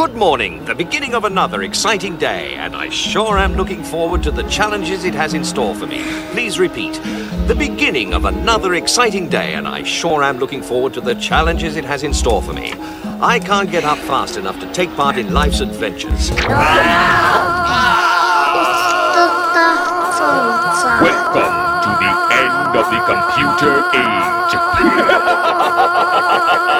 Good morning, the beginning of another exciting day, and I sure am looking forward to the challenges it has in store for me. Please repeat. The beginning of another exciting day, and I sure am looking forward to the challenges it has in store for me. I can't get up fast enough to take part in life's adventures. Welcome to the end of the computer age.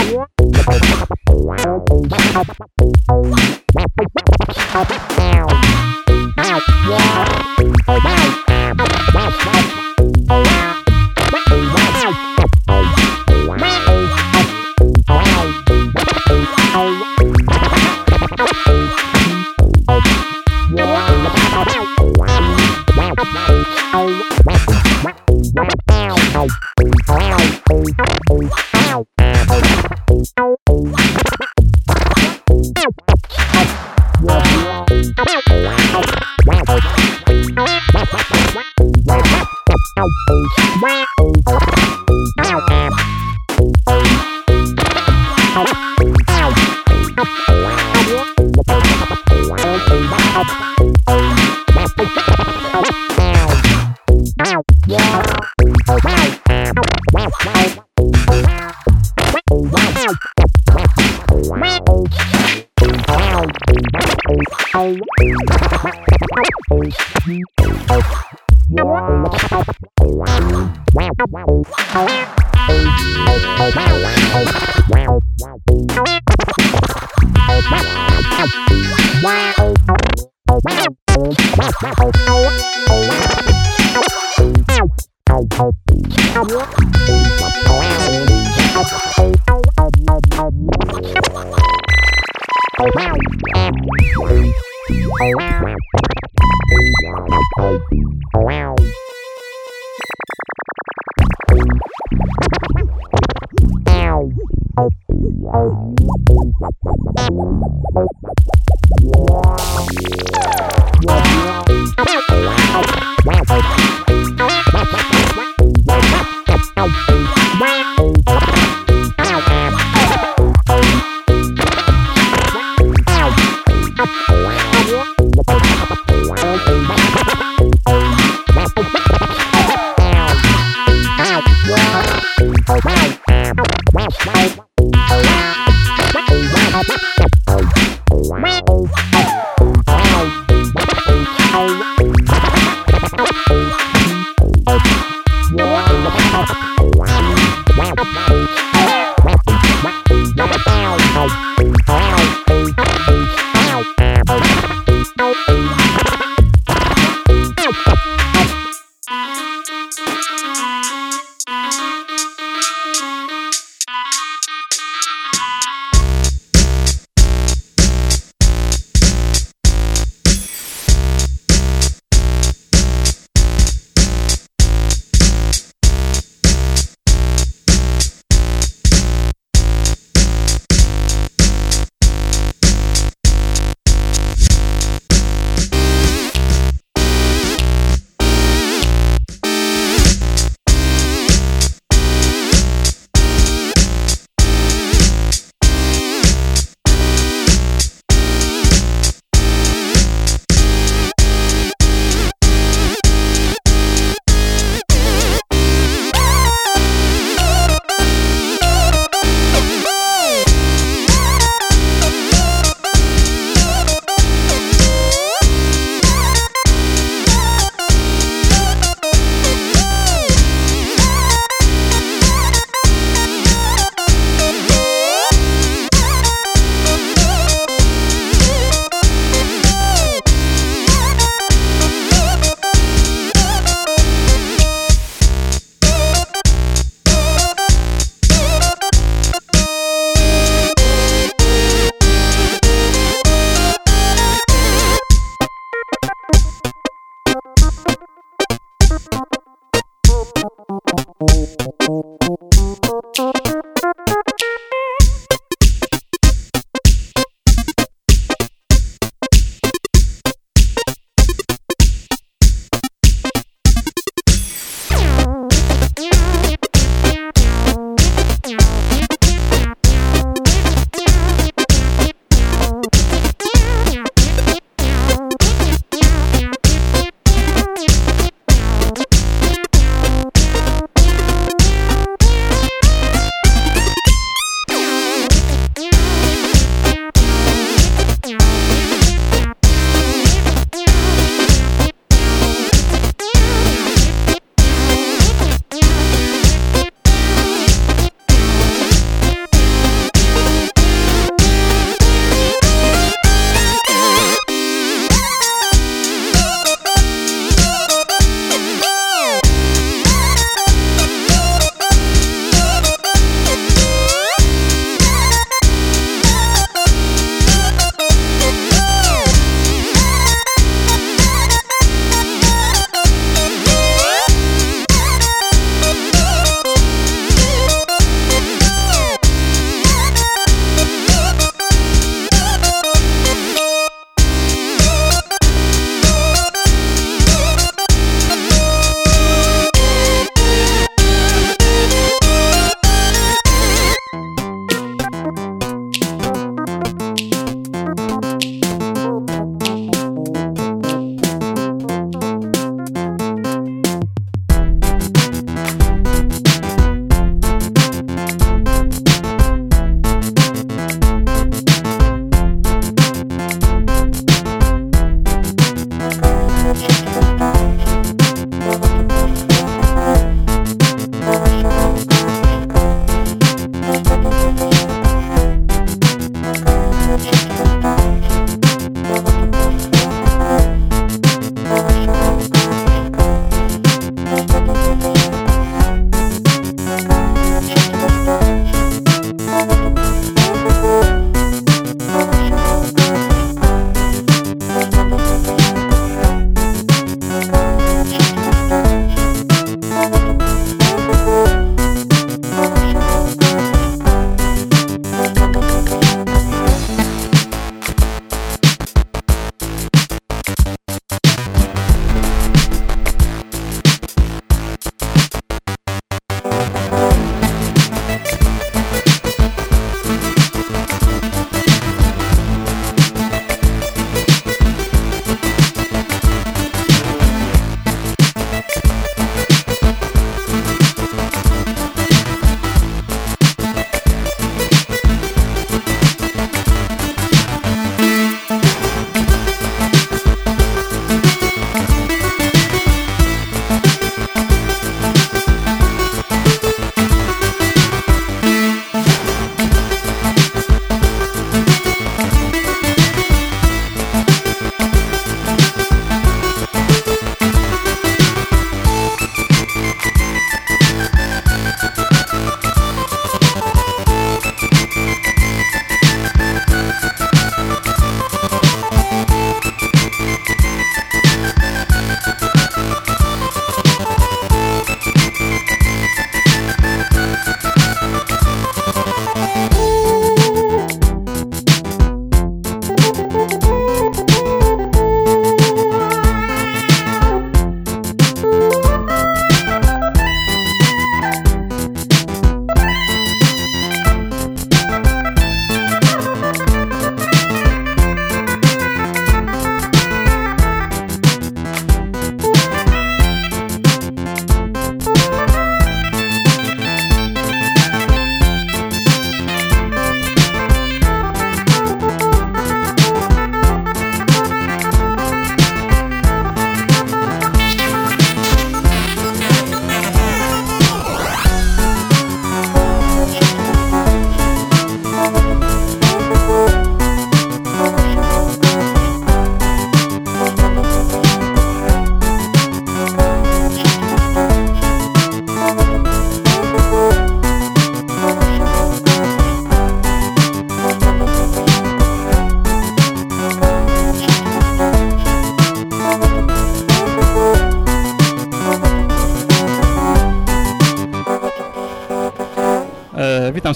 Wow.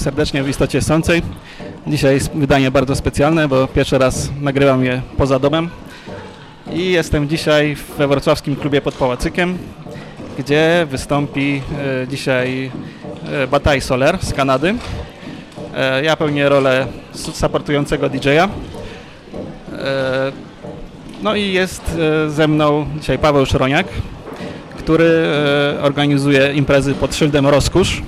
Serdecznie w Istocie Sącej. Dzisiaj jest wydanie bardzo specjalne, bo pierwszy raz nagrywam je poza domem. I jestem dzisiaj we wrocławskim klubie pod Pałacykiem, gdzie wystąpi e, dzisiaj e, Bataj Soler z Kanady. E, ja pełnię rolę supportującego DJ-a. No i jest ze mną dzisiaj Paweł Szroniak, który organizuje imprezy pod szyldem Rozkusz.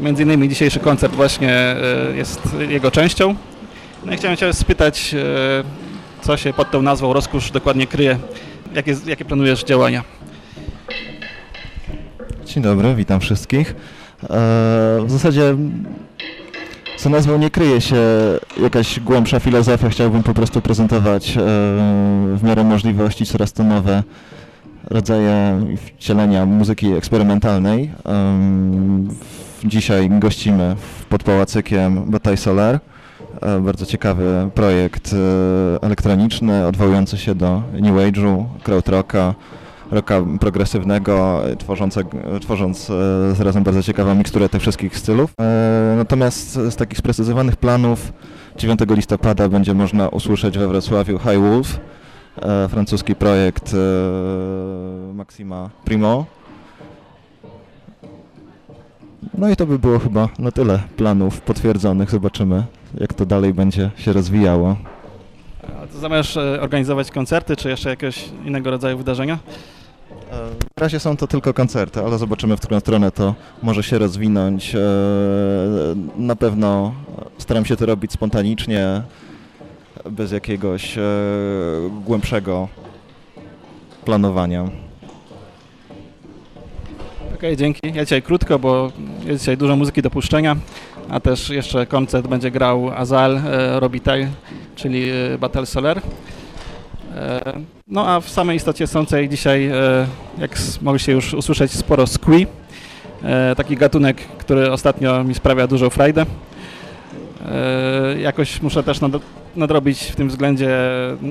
Między innymi dzisiejszy koncert właśnie e, jest jego częścią. No i chciałem Cię spytać, e, co się pod tą nazwą Rozkusz dokładnie kryje, jakie, jakie planujesz działania? Dzień dobry, witam wszystkich. E, W zasadzie za nazwą nie kryje się jakaś głębsza filozofia. Chciałbym po prostu prezentować w miarę możliwości coraz to nowe rodzaje wcielenia muzyki eksperymentalnej. Dzisiaj gościmy pod Pałacykiem Bataj Solar. E, Bardzo ciekawy projekt e, elektroniczny, odwołujący się do New Age'u, krautrocka, rocka progresywnego, tworzące, tworząc e, zarazem bardzo ciekawą miksturę tych wszystkich stylów. Natomiast z takich sprecyzowanych planów 9 listopada będzie można usłyszeć we Wrocławiu High Wolf, francuski projekt Maxima Primo. No i to by było chyba na tyle planów potwierdzonych. Zobaczymy, jak to dalej będzie się rozwijało. A to Zamierzasz e, organizować koncerty, czy jeszcze jakiegoś innego rodzaju wydarzenia? E, Na razie są to tylko koncerty, ale zobaczymy, w którą stronę to może się rozwinąć. E, Na pewno staram się to robić spontanicznie, bez jakiegoś głębszego planowania. Okej, dzięki. Ja dzisiaj krótko, bo jest dzisiaj dużo muzyki do puszczenia, a też jeszcze koncert będzie grał Azal e, Robitaille, czyli e, Battle Soler. E, no a w samej istocie sącej dzisiaj, e, jak mogliście już usłyszeć, sporo squee. Taki gatunek, który ostatnio mi sprawia dużą frajdę. E, jakoś muszę też nad, nadrobić w tym względzie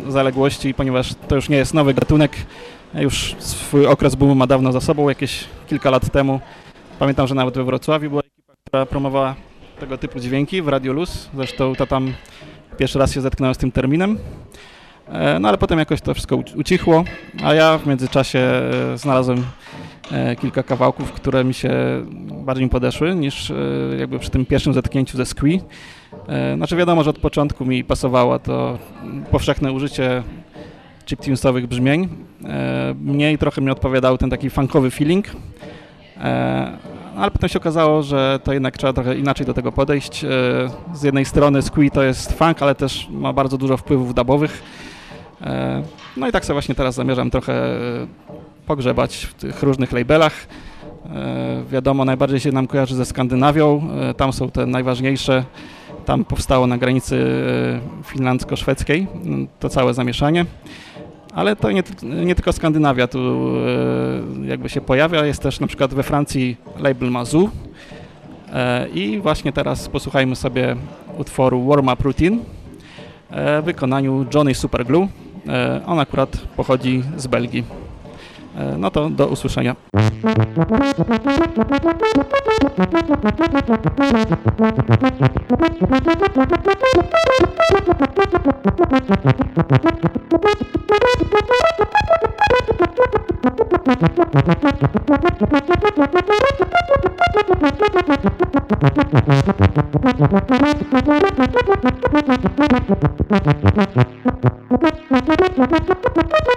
zaległości, ponieważ to już nie jest nowy gatunek. Już swój okres boomu ma dawno za sobą, jakieś kilka lat temu. Pamiętam, że nawet we Wrocławiu była ekipa, która promowała tego typu dźwięki w Radio Luz. Zresztą to tam pierwszy raz się zetknąłem z tym terminem. E, No ale potem jakoś to wszystko uci- ucichło, a ja w międzyczasie e, znalazłem e, kilka kawałków, które mi się bardziej podeszły niż jakby przy tym pierwszym zetknięciu ze Squee. Znaczy wiadomo, że od początku mi pasowało to powszechne użycie chiptunesowych brzmień. E, Mniej trochę mi odpowiadał ten taki funkowy feeling, E, ale potem się okazało, że to jednak trzeba trochę inaczej do tego podejść. E, Z jednej strony Squee to jest funk, ale też ma bardzo dużo wpływów dubowych. No i tak sobie właśnie teraz zamierzam trochę pogrzebać w tych różnych labelach. Wiadomo, najbardziej się nam kojarzy ze Skandynawią. Tam są te najważniejsze. Tam powstało na granicy finlandzko-szwedzkiej to całe zamieszanie. Ale to nie, nie tylko Skandynawia tu e, jakby się pojawia, jest też na przykład we Francji label Mazu. E, I właśnie teraz posłuchajmy sobie utworu Warm Up Routine e, w wykonaniu Johnny Superglue. On akurat pochodzi z Belgii. E, no to do usłyszenia.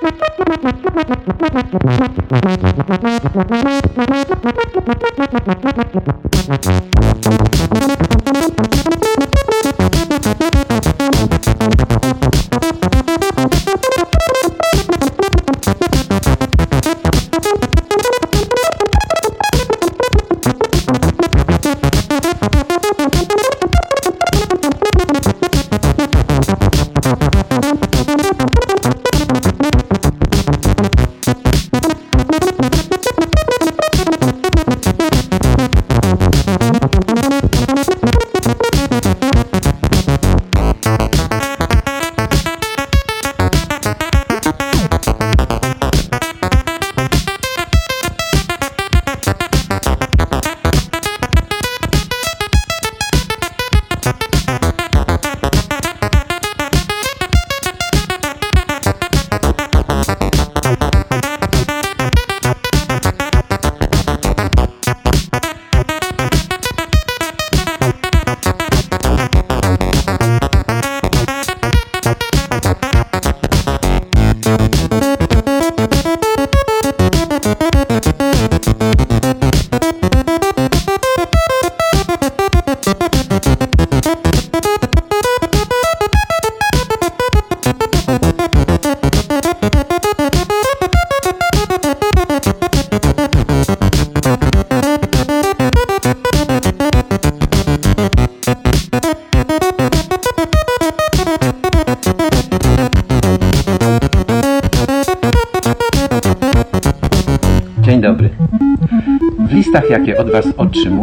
Thank you. Thank you.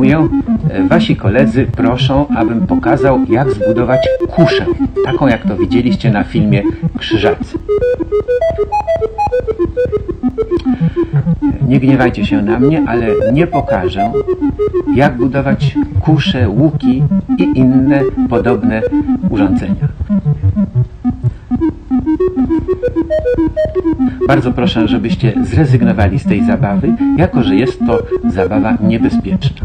E, Wasi koledzy proszą, abym pokazał, jak zbudować kuszę, taką jak to widzieliście na filmie Krzyżacy. Nie gniewajcie się na mnie, ale nie pokażę, jak budować kusze, łuki i inne podobne urządzenia. Bardzo proszę, żebyście zrezygnowali z tej zabawy, jako że jest to zabawa niebezpieczna.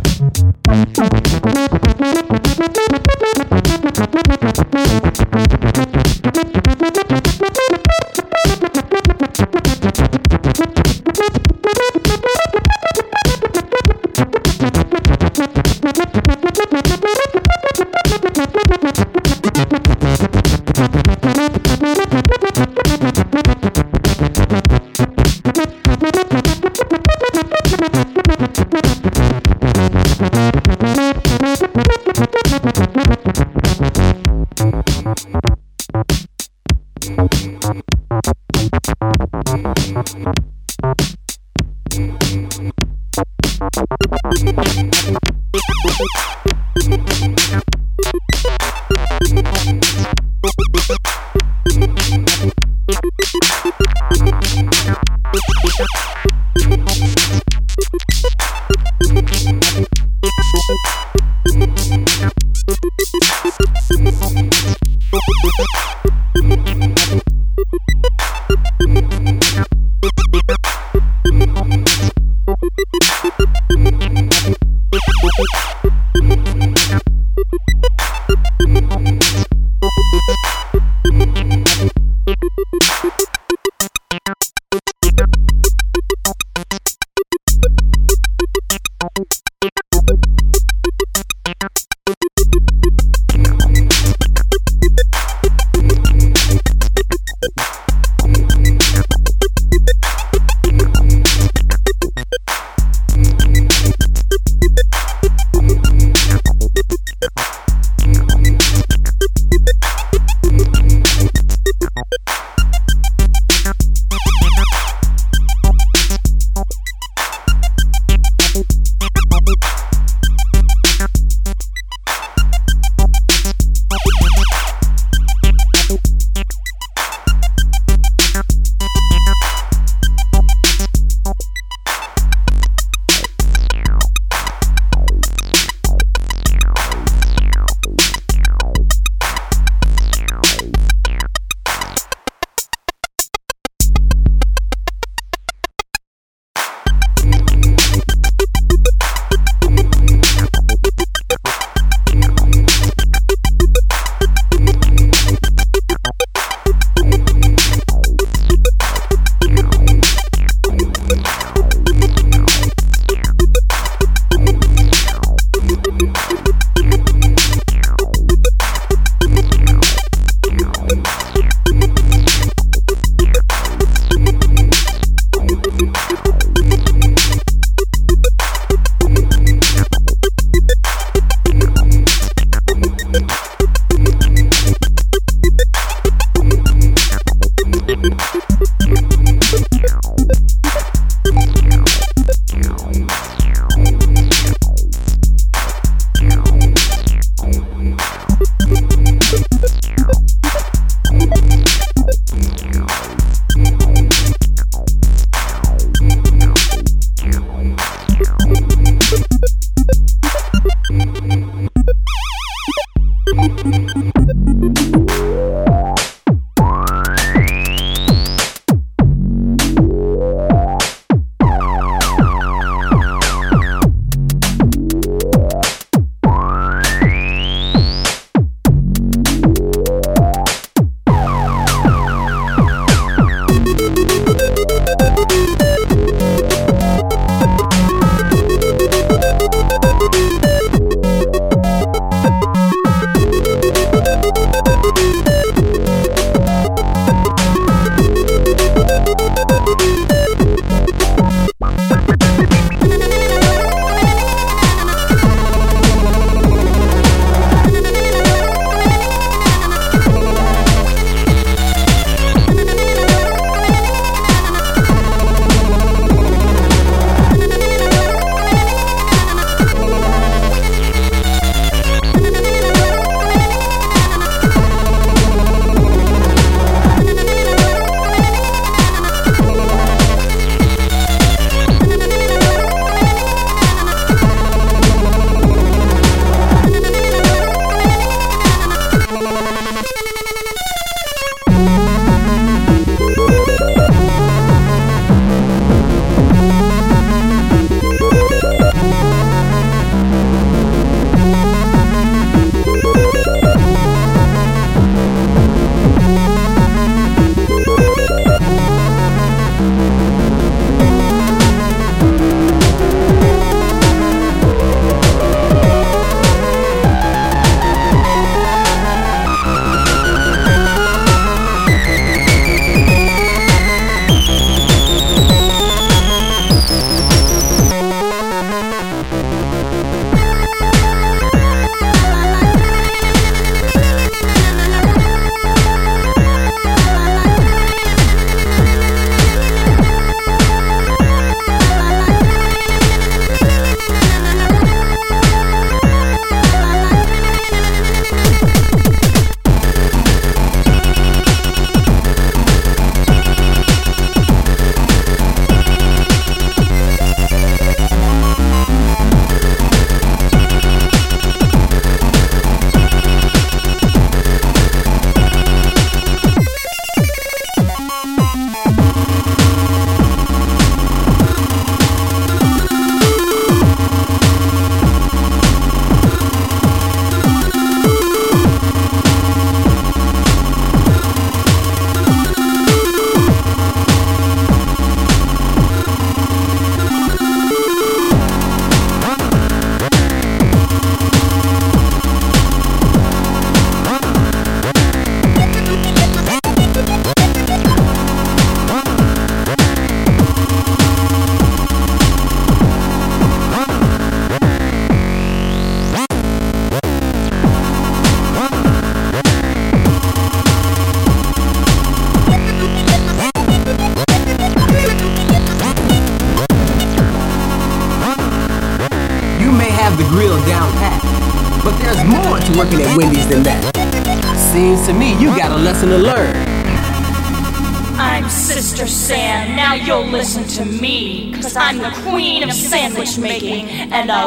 Sandwich making, and I'll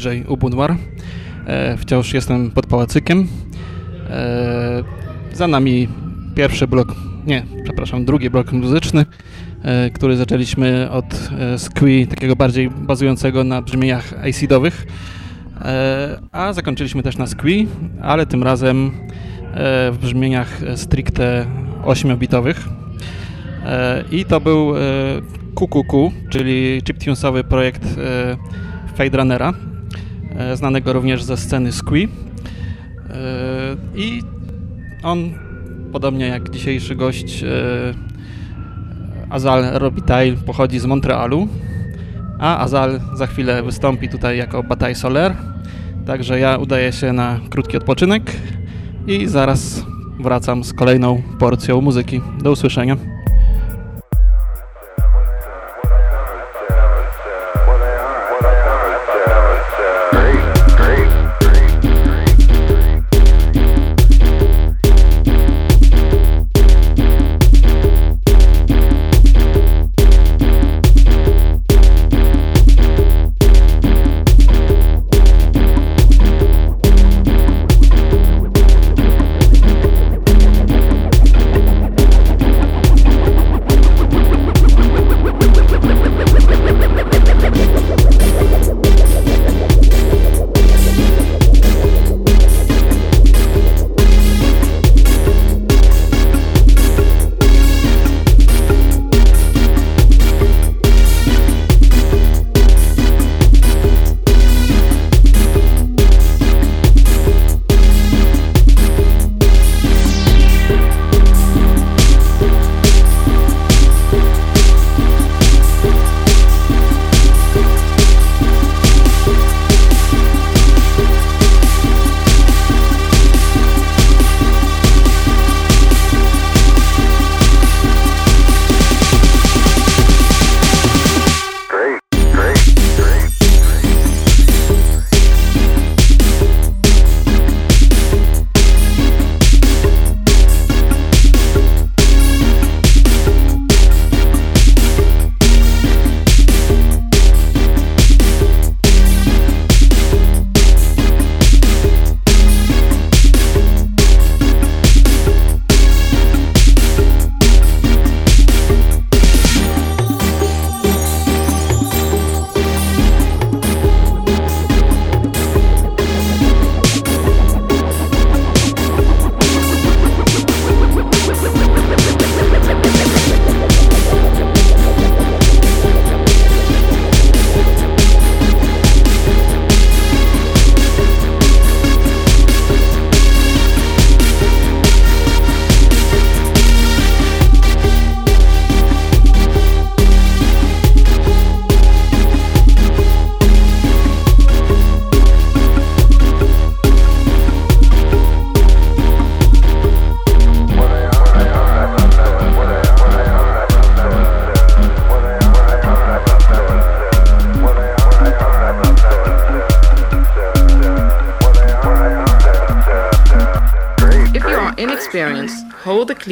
DJ Ubunwar. E, wciąż jestem pod pałacykiem. E, za nami pierwszy blok, nie, przepraszam, drugi blok muzyczny, e, który zaczęliśmy od e, squee, takiego bardziej bazującego na brzmieniach acidowych, e, a zakończyliśmy też na squee, ale tym razem e, w brzmieniach stricte 8-bitowych. E, I to był e, QQQ, czyli chiptunesowy projekt e, Fade Runnera, e, znanego również ze sceny Squee. E, I on, podobnie jak dzisiejszy gość e, Azal Robitaille, pochodzi z Montrealu, a Azal za chwilę wystąpi tutaj jako Bataille Solaire. Także ja udaję się na krótki odpoczynek i zaraz wracam z kolejną porcją muzyki. Do usłyszenia.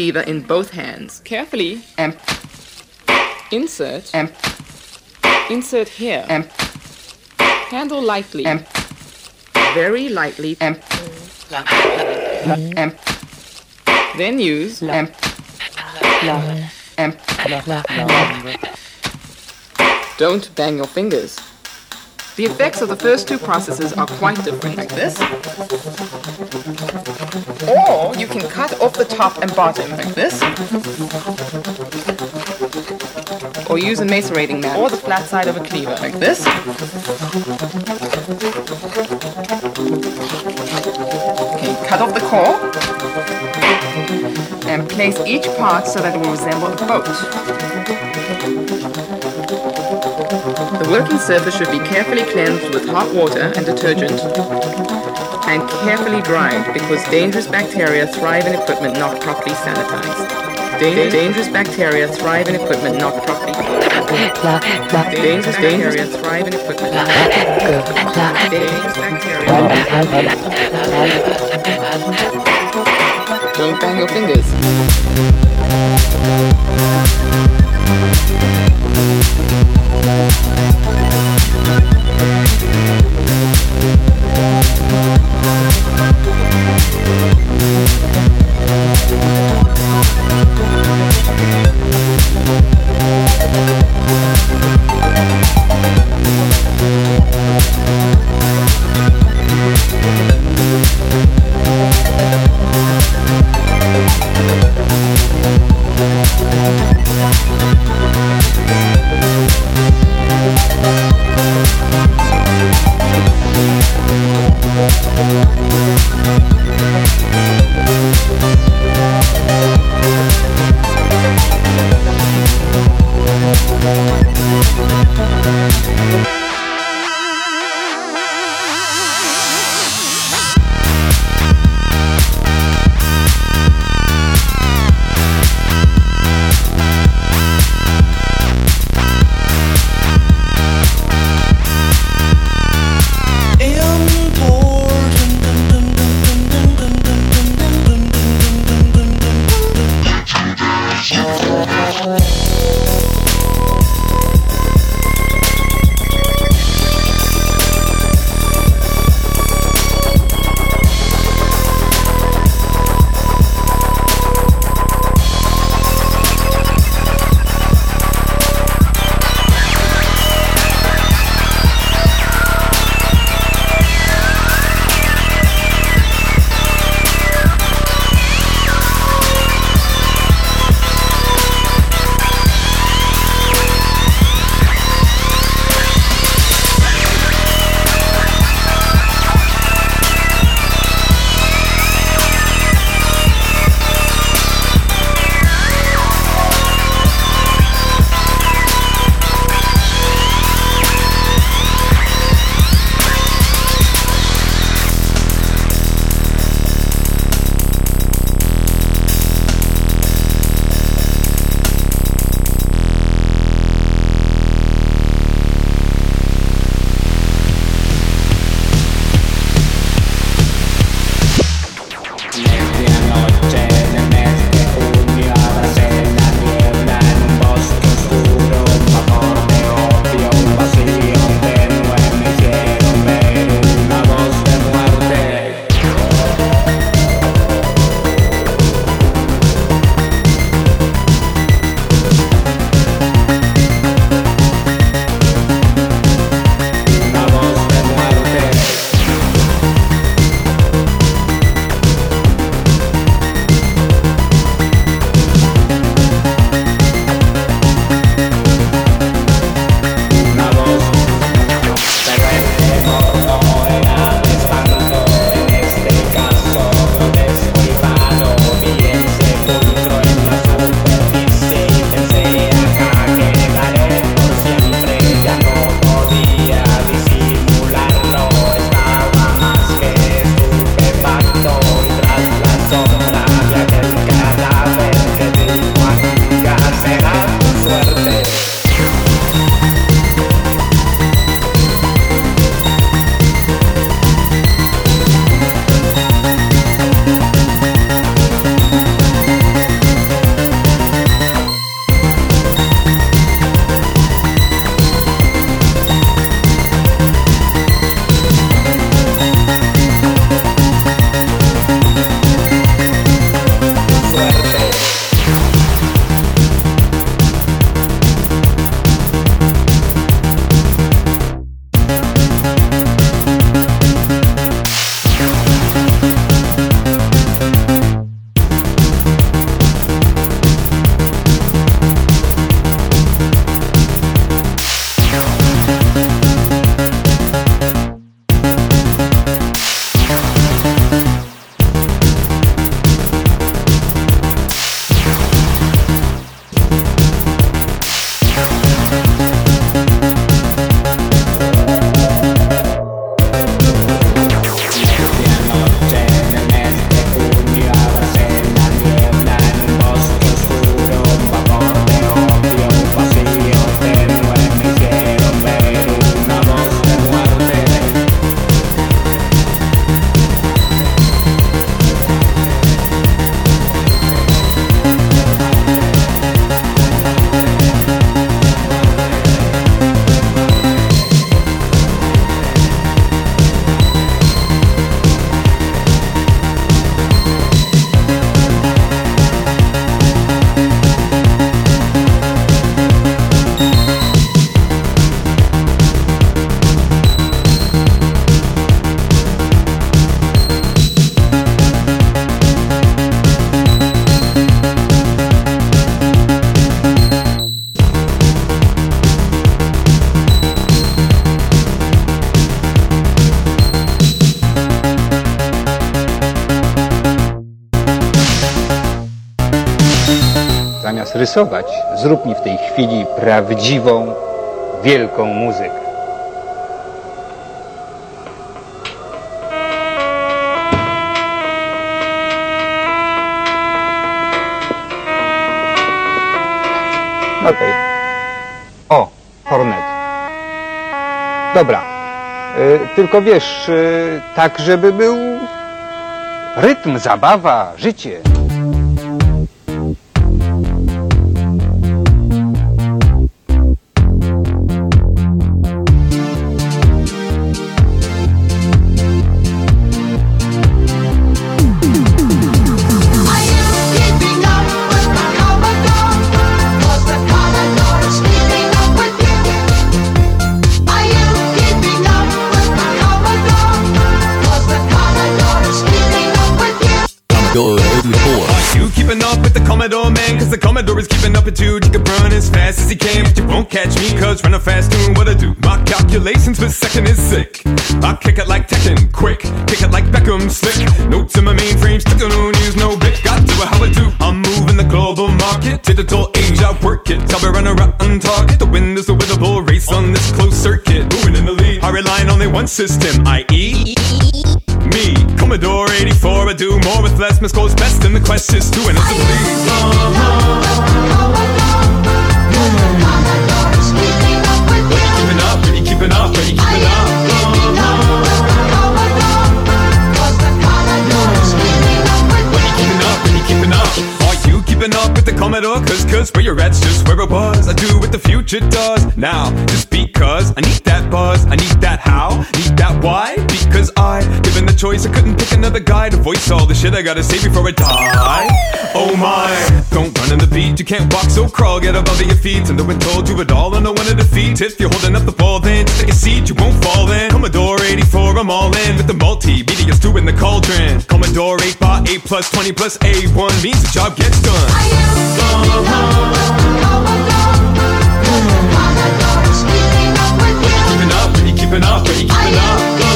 Hold the cleaver in both hands. Carefully. And insert. And insert here. And handle lightly. And very lightly. And and then use. And and don't bang your fingers. The effects of the first two processes are quite different, like this. Or you can cut off the top and bottom, like this. Or use a macerating mat, or the flat side of a cleaver, like this. Okay, cut off the core. And place each part so that it will resemble a boat. The working surface should be carefully cleansed with hot water and detergent and carefully dried because dangerous bacteria thrive in equipment not properly sanitized. Dan- dangerous bacteria thrive in equipment not properly. Dangerous bacteria thrive in equipment. Don't bang your fingers. We'll miksować, zrób mi w tej chwili prawdziwą, wielką muzykę. Okej. Okay. O, hornet. Dobra. Yy, tylko wiesz, yy, tak żeby był rytm, zabawa, życie. It does now. Just because I need that buzz, I need that how, need that why. Because I, given the choice, I couldn't pick another guy to voice all the shit I gotta say before I die. Oh my, don't run on the beat, you can't walk, so crawl, get up under your feet. And no one told you it all, and no one to defeat. If you're holding up the ball, then take a seat, you won't fall in. Commodore 84, I'm all in with the multi, beating stew in the cauldron. Commodore 8 by 8 plus 20 plus A1 means the job gets done. Uh-huh. keeping up, but you keeping up.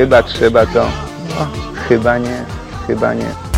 Chyba trzeba to. No, chyba nie, chyba nie.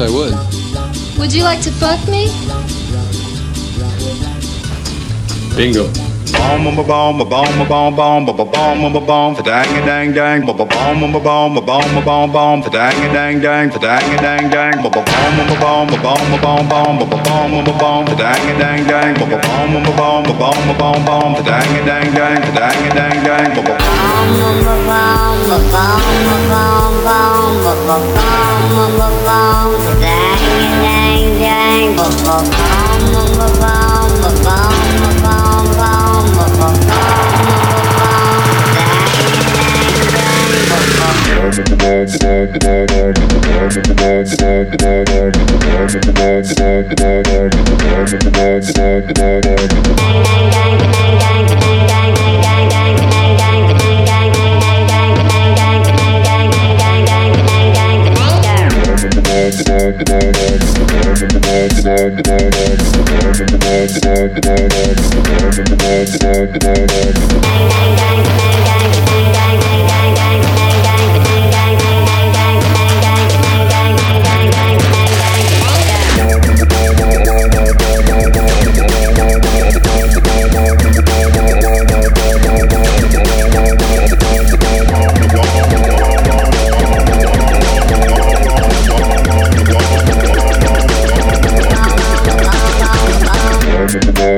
I would. Would you like to fuck me? Bingo. Bom bom bom bom bom bom bom bom bom bom bom for dang dang dang bom bom bom bom bom bom bom bom for dang dang dang for dang dang dang bom bom bom bom bom bom bom bom bom bom bom for dang dang dang bom bom bom bom bom bom bom for dang dang dang for dang dang dang bom bom dang dang dang dang dang dang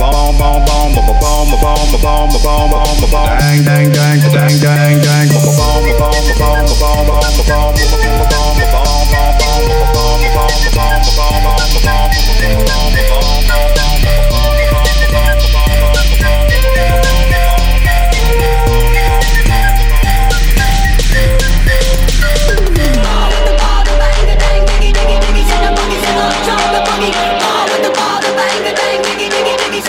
bang bang bang bom bom bom bom bom bom bom bom bom bom bom bom bom dang dang dang dang dang dang bom bom bom bom bom bom bom bom bom bom bom bom bom dang dang dang dang dang dang bom bom bom bom bom bom bom dang dang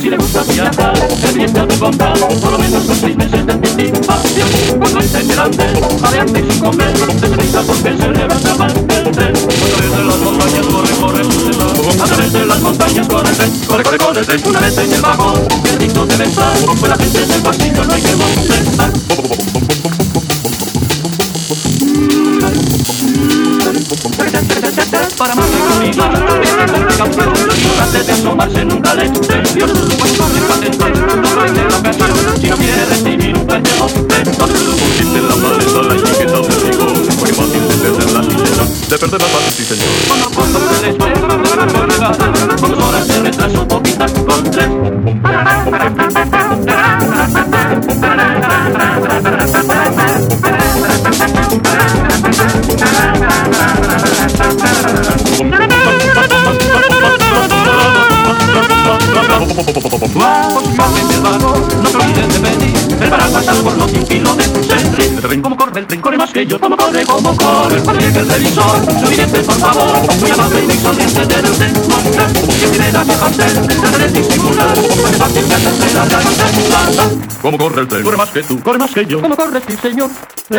Si le gusta viajar, viento de bomba, por lo menos con seis meses de anticipación. Cuando esté mirando, jadeante y sin comer, risa porque se levanta mal el. A través de las montañas corre, corre, suceda. A través de las montañas corre corre, corre, corre. Una vez en el vagón, el digno de pensar, pues la gente del pasillo no hay que molestar. Para más seguridad, antes de asomarse nunca le Dios pues corre patente, no cae la si no quiere recibir un pendejote, no se lo pusiste en la maleta la etiqueta rigor, muy fácil de perder la licencia, de perder la paz, sí señor. Con horas de retraso, poquitas con tres. No te olvides de pedir el para pasar por los 100 kilómetros en tren. El tren como corre, el tren corre más que yo, como corre, como corre. Llegue el revisor, subidete por favor. Muy amable y muy sonriente. Que tiene la disimular. Más fácil que hacerse la realidad. ¿Cómo corre el tren? Corre más que tú, corre más que yo. ¿Cómo corre, sí señor? No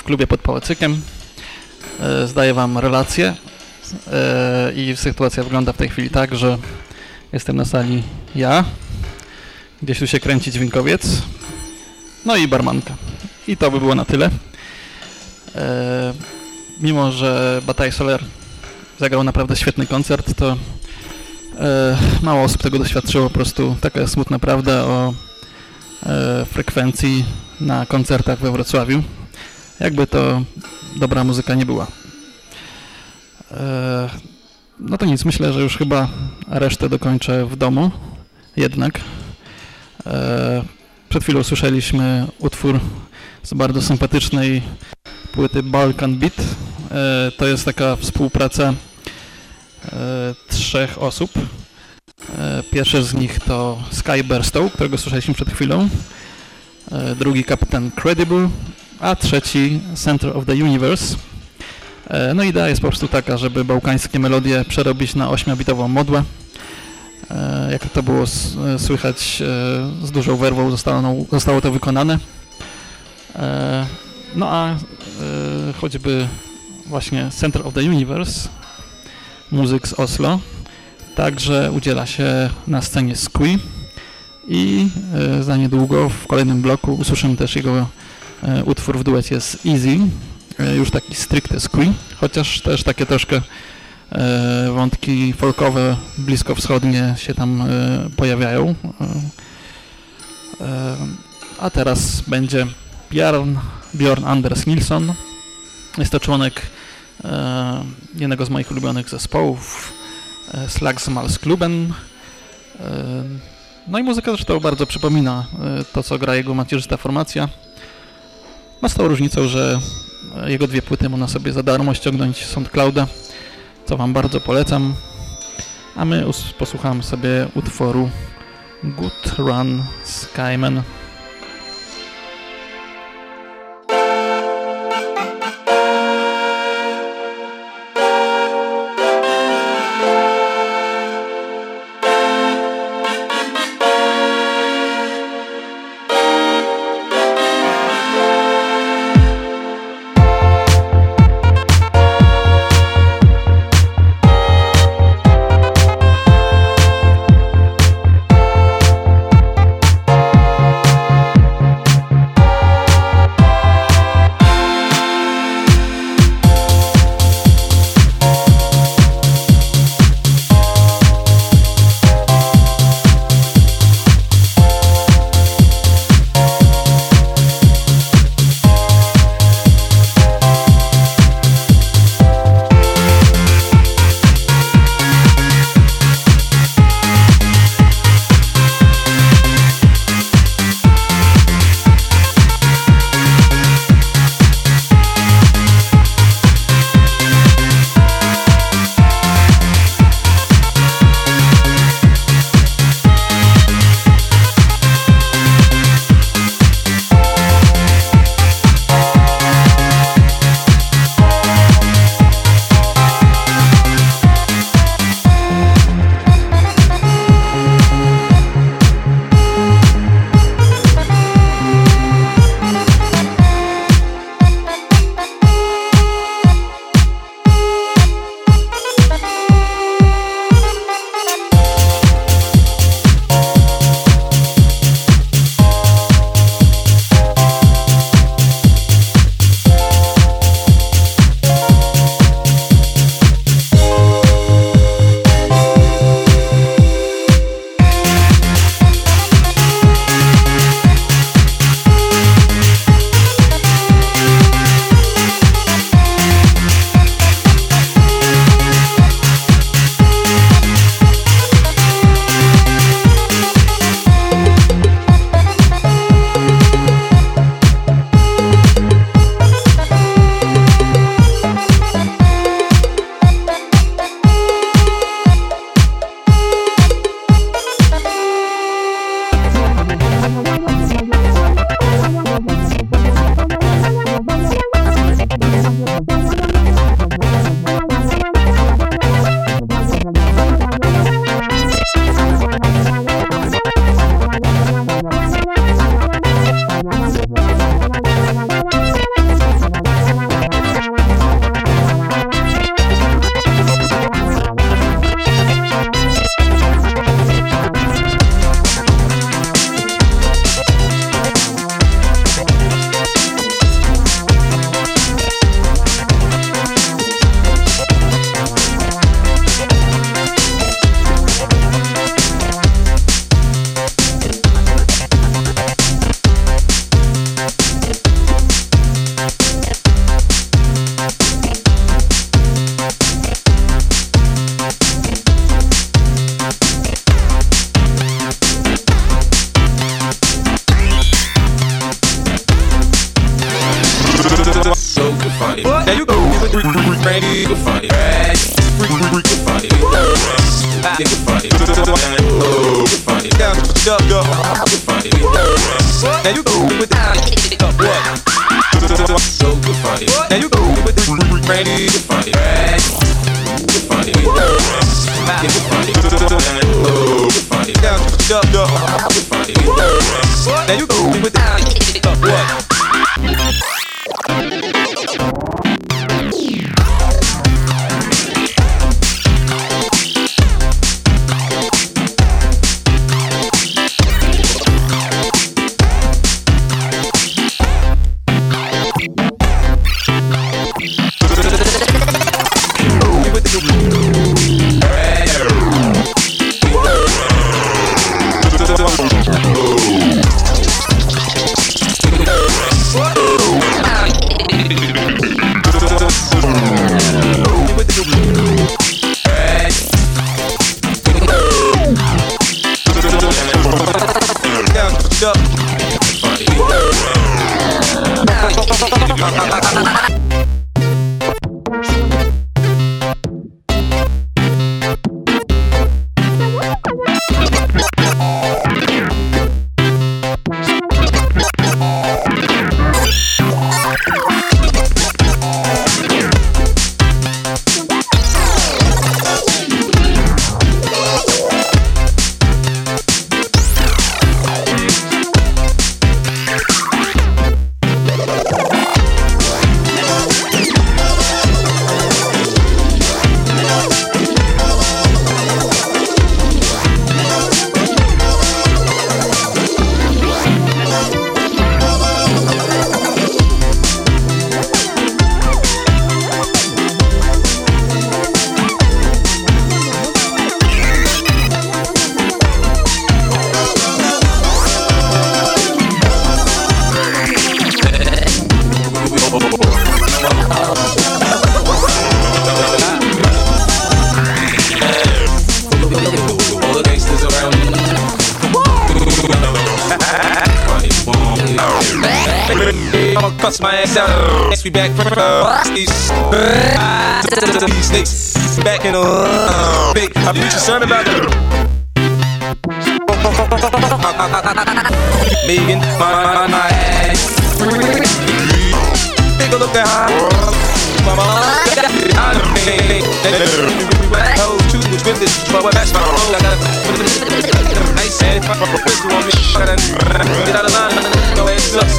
w klubie pod Pałacykiem. E, zdaję Wam relację e, i sytuacja wygląda w tej chwili tak, że jestem na sali ja, gdzieś tu się kręci dźwiękowiec, no i barmanka. I to by było na tyle. E, mimo, że Bataille Soler zagrał naprawdę świetny koncert, to mało osób tego doświadczyło. Po prostu taka smutna prawda o frekwencji na koncertach we Wrocławiu. Jakby to dobra muzyka nie była. E, no to nic, myślę, że już chyba resztę dokończę w domu. Jednak. E, przed chwilą słyszeliśmy utwór z bardzo sympatycznej płyty Balkan Beat. E, to jest taka współpraca trzech osób. Pierwszy z nich to Sky Berstow, którego słyszeliśmy przed chwilą. Drugi kapitan Credible, a trzeci Center of the Universe. E, no idea jest po prostu taka, żeby bałkańskie melodie przerobić na 8-bitową modłę. E, jak to było e, słychać, z dużą werwą zostało, zostało to wykonane. No a choćby właśnie Center of the Universe, muzyk z Oslo, także udziela się na scenie Squee i za niedługo w kolejnym bloku usłyszymy też jego utwór w duecie z Easy, e, już taki stricte Squee, chociaż też takie troszkę e, wątki folkowe, bliskowschodnie się tam e, pojawiają. E, e, a teraz będzie Bjorn, Bjorn Anders Nilsson. Jest to członek e, jednego z moich ulubionych zespołów, e, Slagsmalskluben. E, no i muzyka zresztą bardzo przypomina e, to, co gra jego macierzysta formacja. Ma z tą różnicą, że e, jego dwie płyty można sobie za darmo ściągnąć z SoundClouda, co Wam bardzo polecam. A my posłuchamy sobie utworu Good Run Skyman.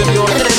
Go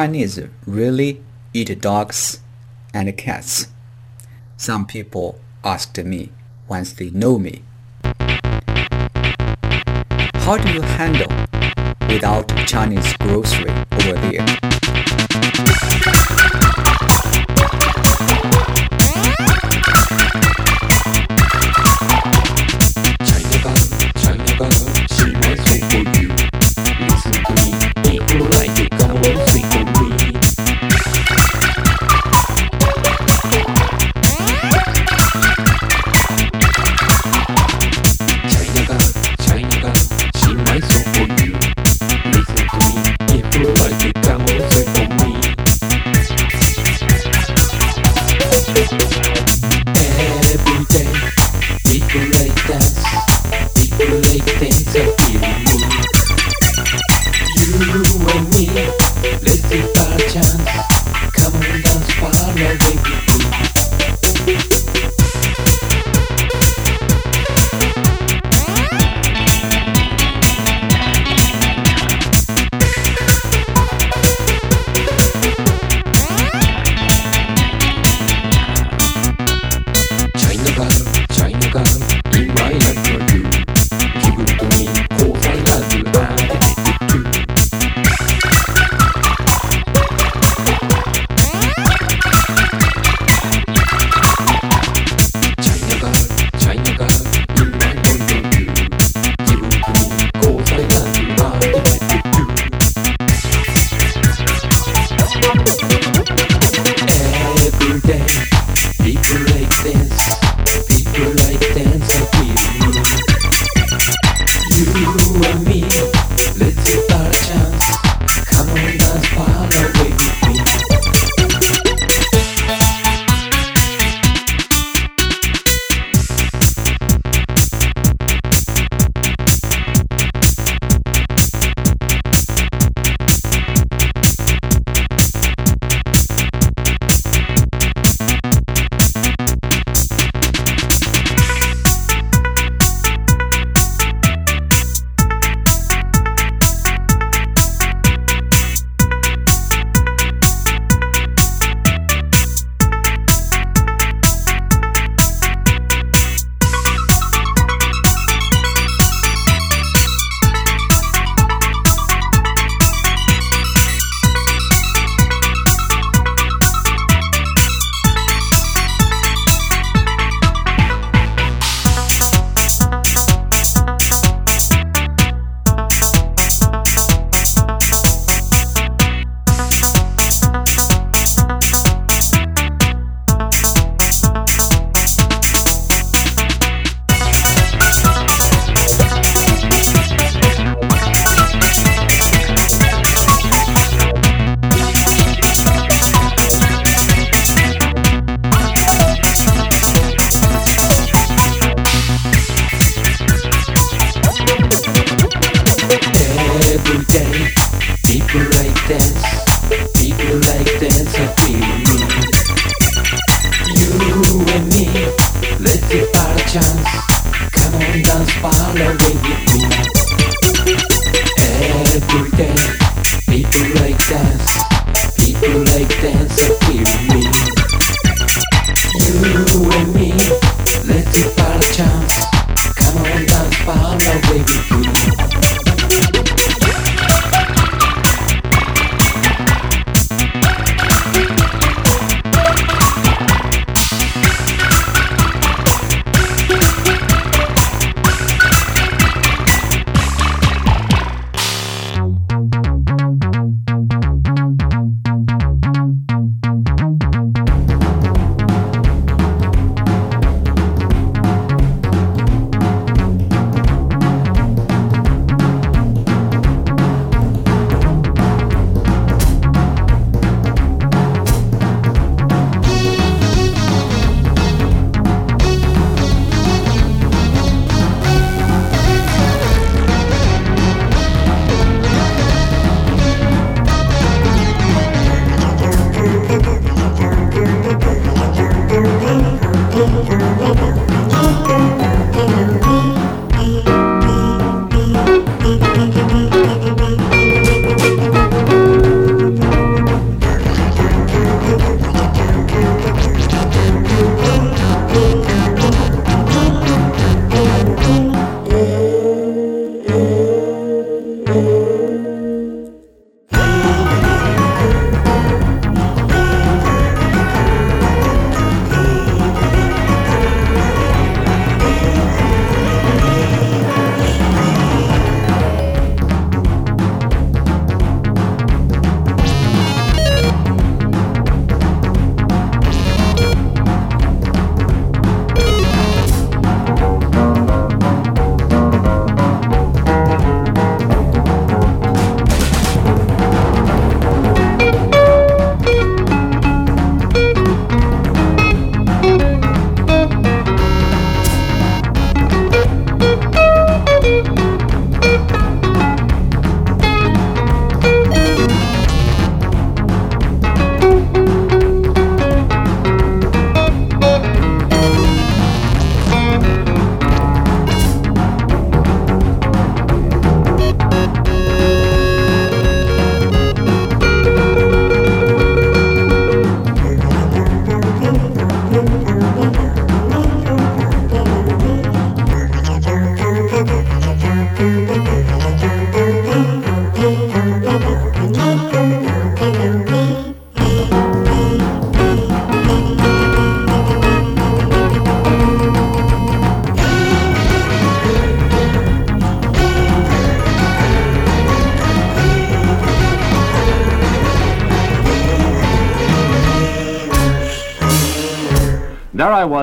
Chinese really eat dogs and cats? Some people asked me once they know me. How do you handle without Chinese grocery over there?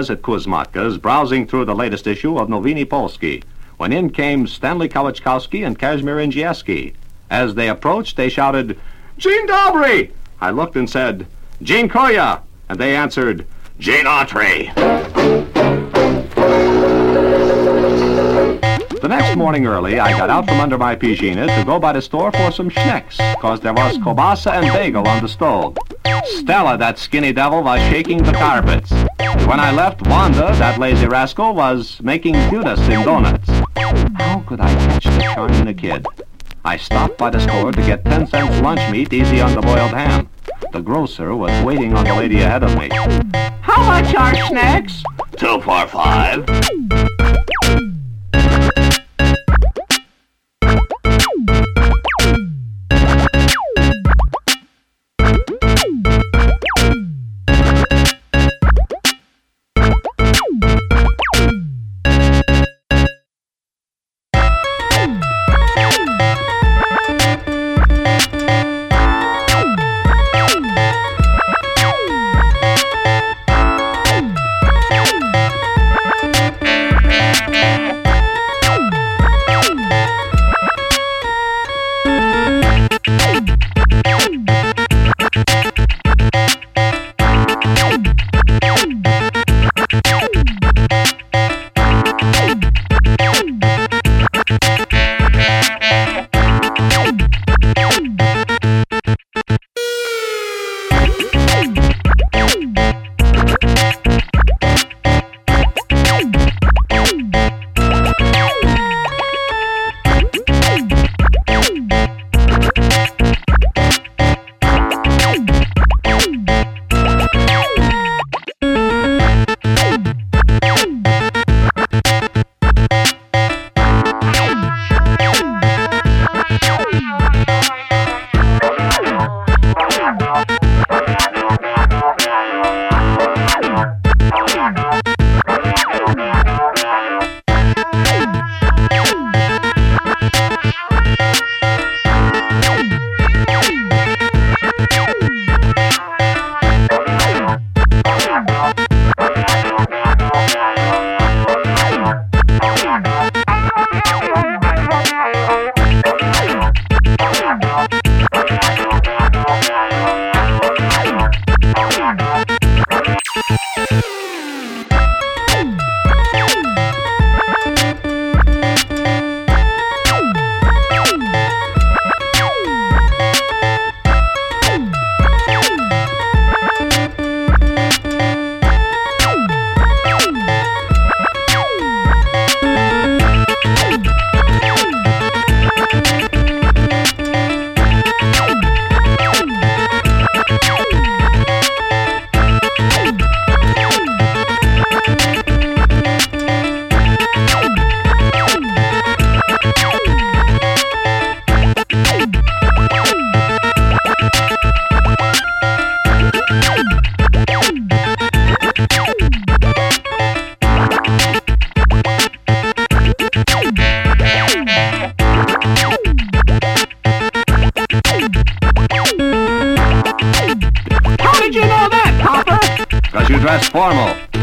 Was at Kuzmatka's, browsing through the latest issue of Novini Polski, when in came Stanley Kowachkowski and Kazimir Ingievsky. As they approached, they shouted, Gene Dobry! I looked and said, Gene Koya! And they answered, Gene Autry! The next morning early, I got out from under my pijina to go by the store for some schnecks, cause there was kobasa and bagel on the stove. Stella, that skinny devil, was shaking the carpets. When I left, Wanda, that lazy rascal, was making Judas in donuts. How could I catch the charm in a kid? I stopped by the store to get 10 cents lunch meat easy on the boiled ham. The grocer was waiting on the lady ahead of me. How much are snacks? Two for five.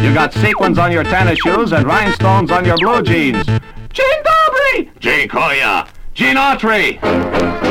You got sequins on your tennis shoes and rhinestones on your blue jeans. Gene Dobry! Gene Koya! Gene Autry!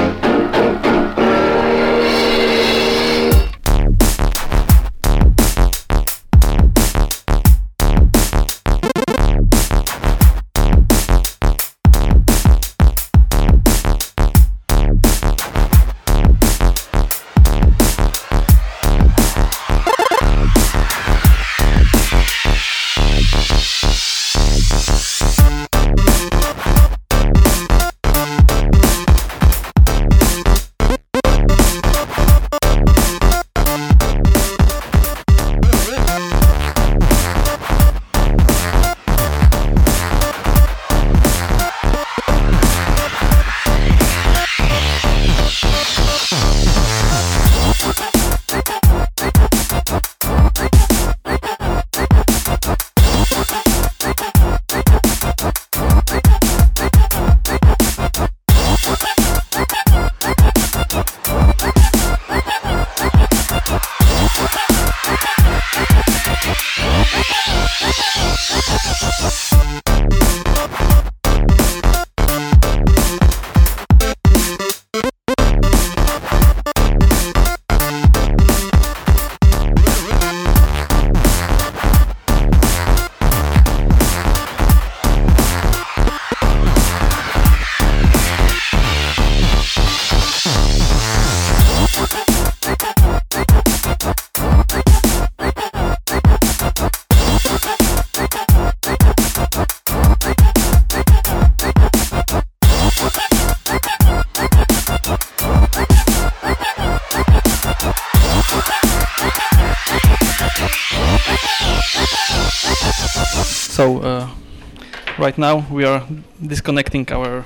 Now we are disconnecting our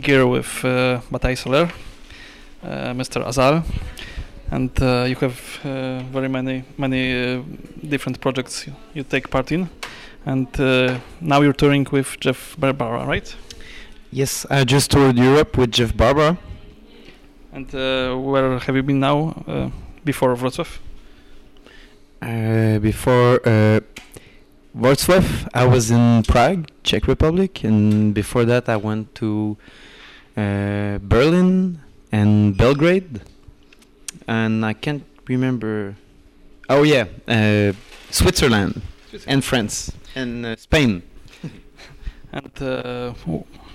gear with uh, Bataille Solaire, uh, Mr. Azal, and uh, you have uh, very many many uh, different projects you, you take part in, and uh, now you're touring with Jef Barbara, right? Yes, I just toured Europe with Jef Barbara. And uh, where have you been now uh, before Wrocław? Uh, before uh, Wrocław, I was in Prague, Czech Republic, and before that, I went to uh, Berlin and Belgrade, and I can't remember. Oh yeah, uh, Switzerland and France and uh, Spain. And uh,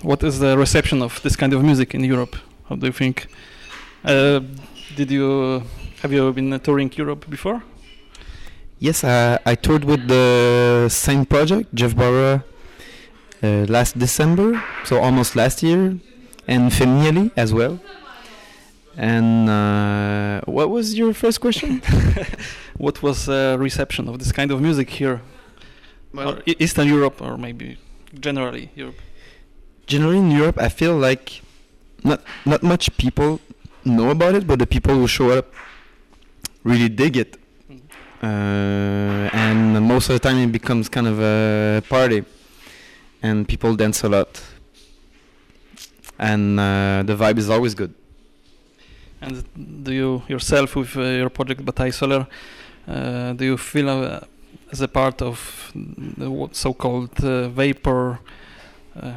what is the reception of this kind of music in Europe? How do you think? Uh, did you have you been touring Europe before? Yes, I, I toured with the same project, Jef Barbara, uh, last December, so almost last year, and Femieli as well. And uh, what was your first question? what was the reception of this kind of music here? Well- or E- Eastern Europe, or maybe generally Europe. Generally in Europe, I feel like not not much people know about it, but the people who show up really dig it. Uh, and most of the time it becomes kind of a party, and people dance a lot, and uh, the vibe is always good. And do you yourself, with uh, your project Bataille Solaire, uh, do you feel uh, as a part of the so-called uh, vapor? Uh,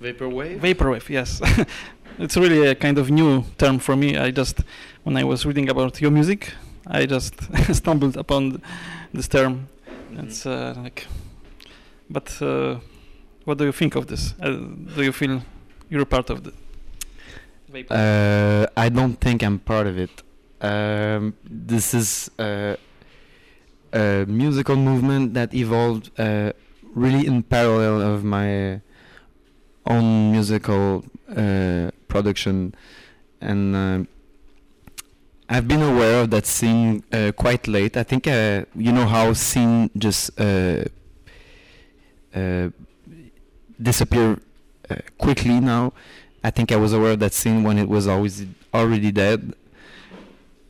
Vaporwave? Vaporwave, yes. it's really a kind of new term for me. I just, when I was reading about your music, I just stumbled upon this term. It's uh, like, but uh, what do you think of this? Uh, do you feel you're part of the vapor? Uh, I don't think I'm part of it. Um, this is uh, a musical movement that evolved uh, really in parallel of my own musical uh, production, and uh, I've been aware of that scene uh, quite late. I think uh, you know how scene just uh, uh, disappear uh, quickly now. I think I was aware of that scene when it was always already dead,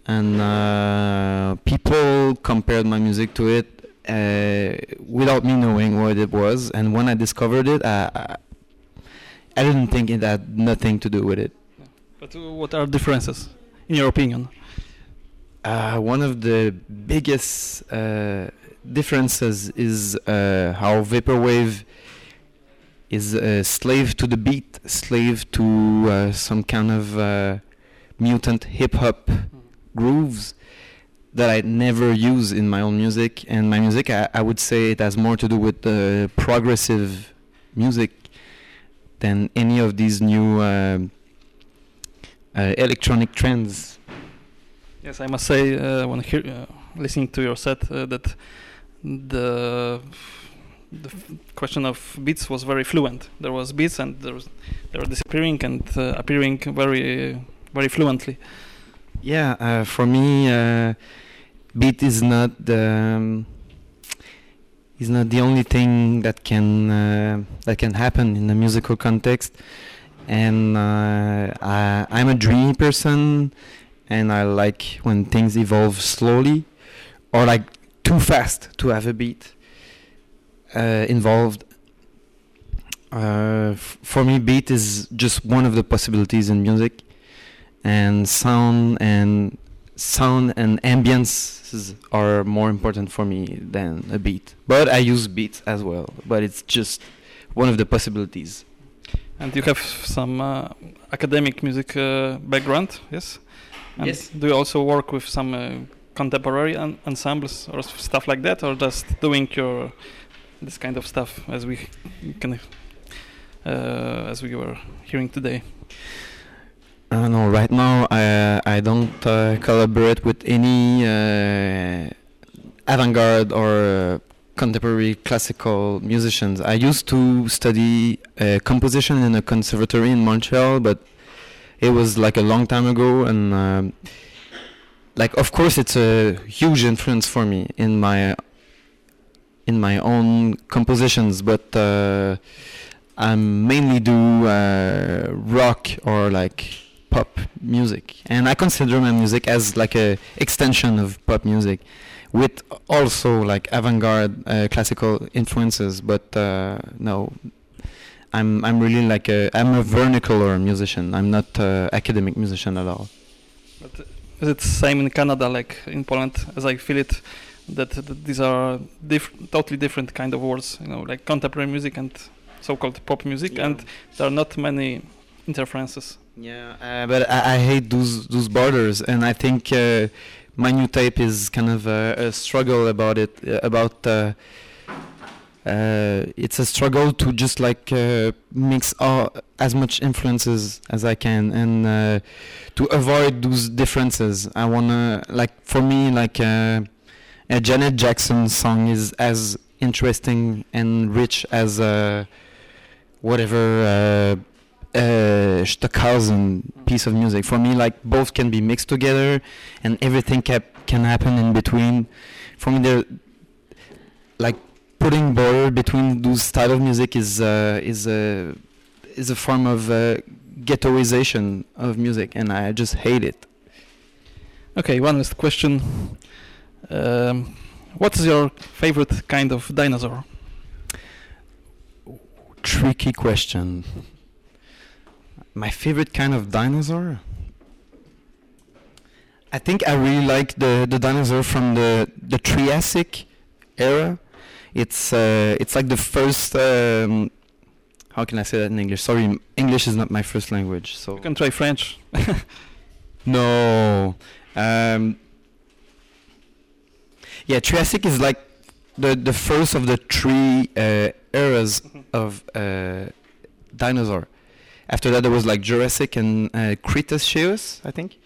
and uh, people compared my music to it without me knowing what it was. And when I discovered it, I, I didn't think it had nothing to do with it. But what are differences, in your opinion? Uh, one of the biggest uh, differences is uh, how vaporwave is a slave to the beat, slave to uh, some kind of uh, mutant hip hop grooves that I never use in my own music. And my music, I, I would say, it has more to do with uh, progressive music than any of these new uh, electronic trends. Yes, I must say, uh, when hear, uh, listening to your set, uh, that the the question of beats was very fluent. There was beats, and there was they were disappearing and uh, appearing very very fluently. Yeah, uh, for me, uh, beat is not the um, is not the only thing that can uh, that can happen in a musical context. And uh, I, I'm a dreamy person, and I like when things evolve slowly, or like too fast to have a beat uh, involved. Uh, f- for me, beat is just one of the possibilities in music and sound and sound and ambience are more important for me than a beat. But I use beats as well. But it's just one of the possibilities. And you have some uh, academic music uh, background, yes? And Yes. Do you also work with some uh, contemporary en- ensembles or stuff like that, or just doing your this kind of stuff as we can, uh, as we were hearing today? I don't know. Right now, I I don't uh, collaborate with any uh, avant-garde or uh, contemporary classical musicians. I used to study uh, composition in a conservatory in Montreal, but it was like a long time ago. And um, like, of course, it's a huge influence for me in my in my own compositions, but. Uh, I mainly do uh, rock or like pop music, and I consider my music as like a extension of pop music, with also like avant-garde uh, classical influences. But uh, no, I'm I'm really like a I'm a vernacular musician. I'm not uh, academic musician at all. But uh, is it same in Canada, like in Poland, as I feel it, that, that these are diff- totally different kind of words, you know, like contemporary music and so-called pop music, and there are not many interferences. Yeah, uh, but I, I hate those those borders, and I think uh, my new tape is kind of a, a struggle about it. Uh, about uh, uh, it's a struggle to just like uh, mix all, as much influences as I can, and uh, to avoid those differences. I wanna like for me like uh, a Janet Jackson song is as interesting and rich as whatever. Uh, Stockhausen piece of music. For me, like both can be mixed together, and everything can can happen in between. For me, the like putting border between those style of music is uh, is a is a form of uh, ghettoization of music, and I just hate it. Okay, one last question. Um, what is your favorite kind of dinosaur? Tricky question. My favorite kind of dinosaur? I think I really like the, the dinosaur from the, the Triassic era. It's uh, it's like the first. Um, how can I say that in English? Sorry, English is not my first language. So You can try French. no. Um, yeah, Triassic is like the the first of the three uh, eras of uh, dinosaur. After that, there was like Jurassic and uh, Cretaceous, I think.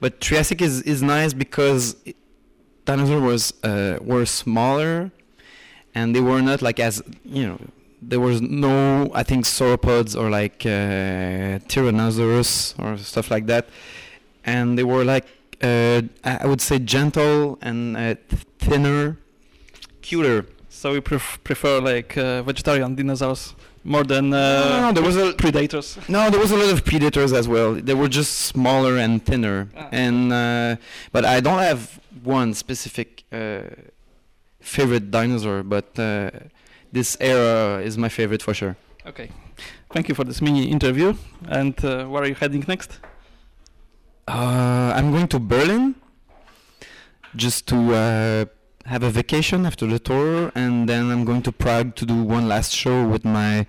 But Triassic is is nice because it, dinosaur was uh, were smaller, and they were not like as you know. There was no, I think, sauropods or like uh, Tyrannosaurus or stuff like that, and they were like uh, I I would say gentle and uh, thinner, cuter. So we pref- prefer like uh, vegetarian dinosaurs more than uh, No, no, there was a predators. No, there was a lot of predators as well. They were just smaller and thinner, and uh, but I don't have one specific uh, favorite dinosaur, but uh, this era is my favorite for sure. Okay, thank you for this mini interview. And uh, where are you heading next? Uh, I'm going to Berlin just to uh, have a vacation after the tour, and then I'm going to Prague to do one last show with my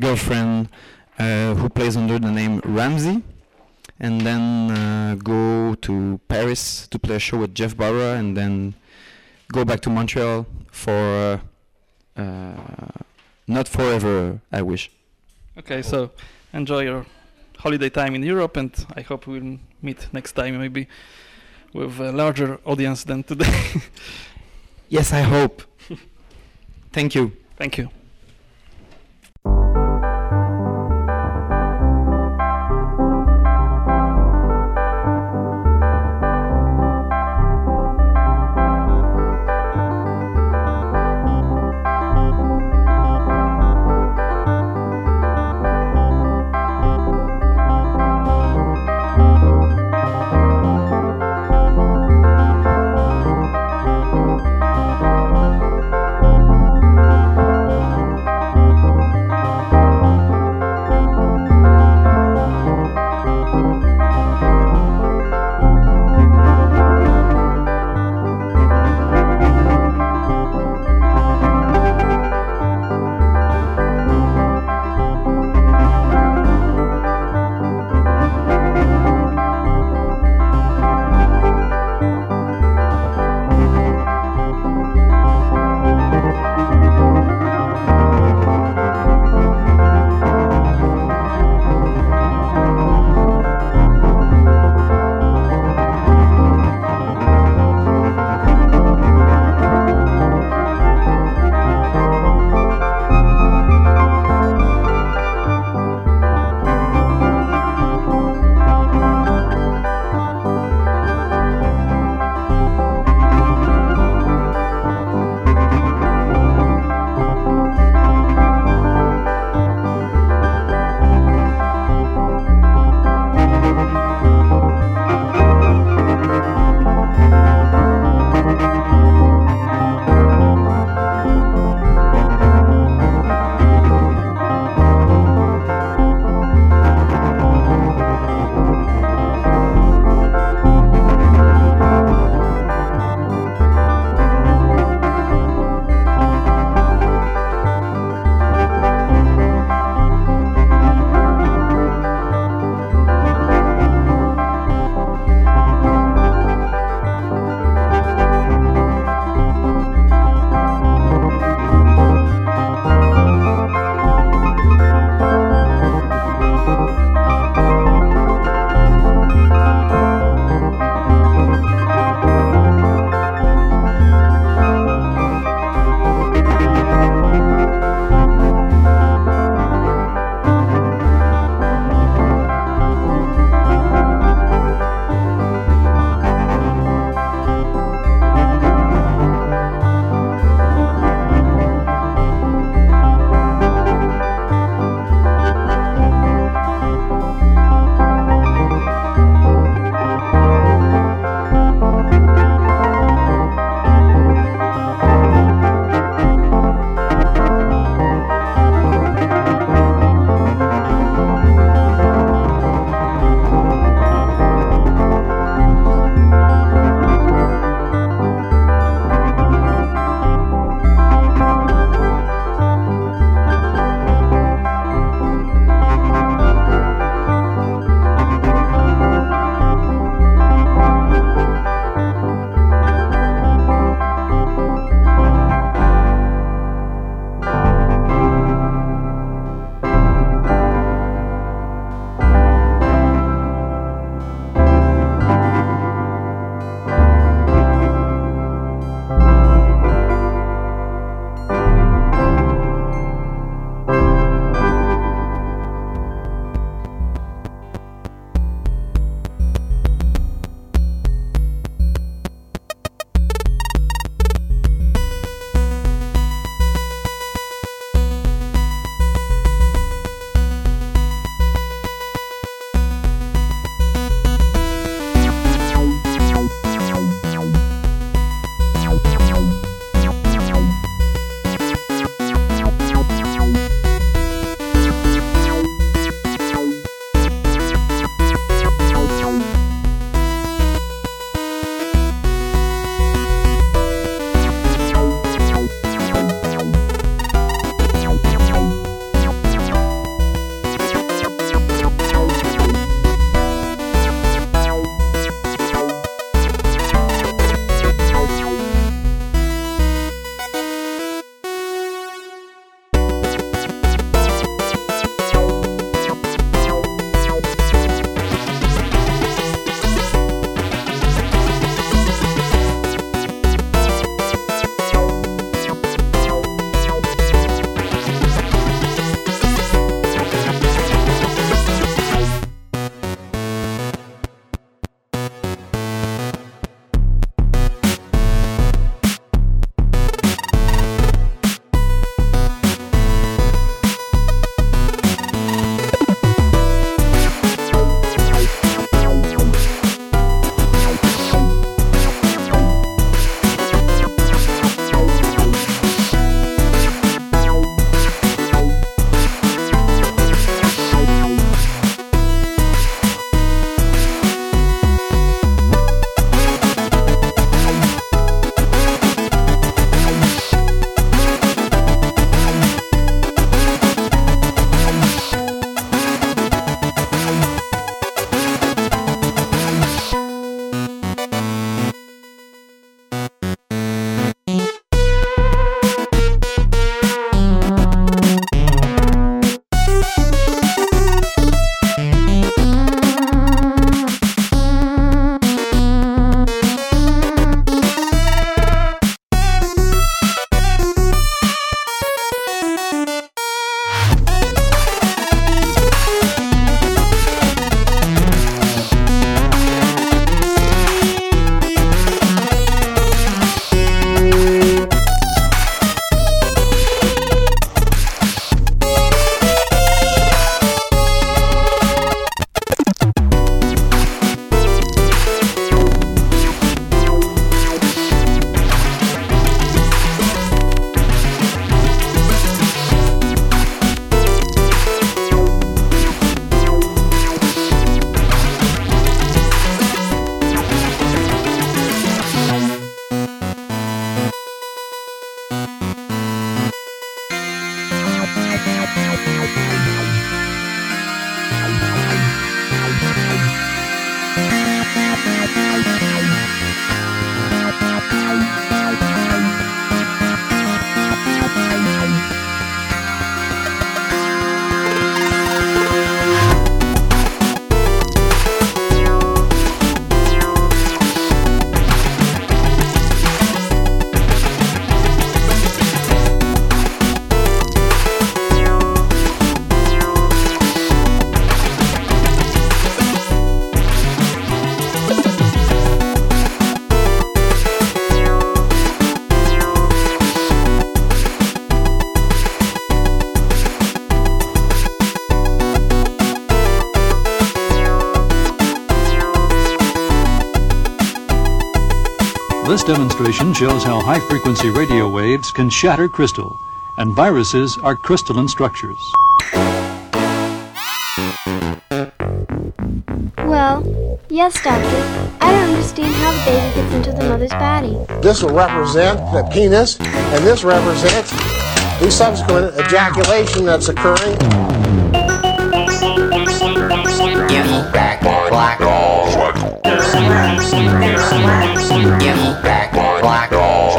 girlfriend, uh, who plays under the name Ramsey, and then uh, go to Paris to play a show with Jeff Barra, and then go back to Montreal for uh, uh, not forever, I wish. Okay, so enjoy your holiday time in Europe, and I hope we'll meet next time, maybe with a larger audience than today. Yes, I hope. Thank you. Thank you. This demonstration shows how high-frequency radio waves can shatter crystal, and viruses are crystalline structures. Well, yes, Doctor. I don't understand how the baby gets into the mother's body. This will represent the penis, and this represents the subsequent ejaculation that's occurring. Give me back my black balls. Give me back black balls.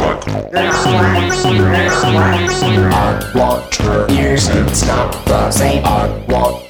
I want to use it's not the same. I want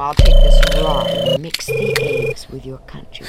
I'll take this raw and mix the eggs with your country.